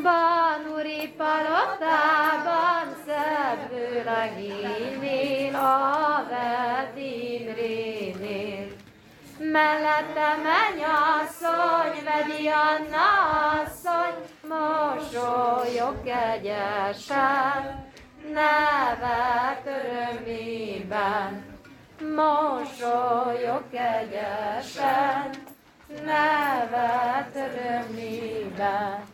Banuri palotában szebb vőlegénél, a Imrénél. Mellette mennyasszony, vedi Anna asszony, mosolyog kegyesen, nevet örömében. Mosolyog kegyesen, nevet örömében.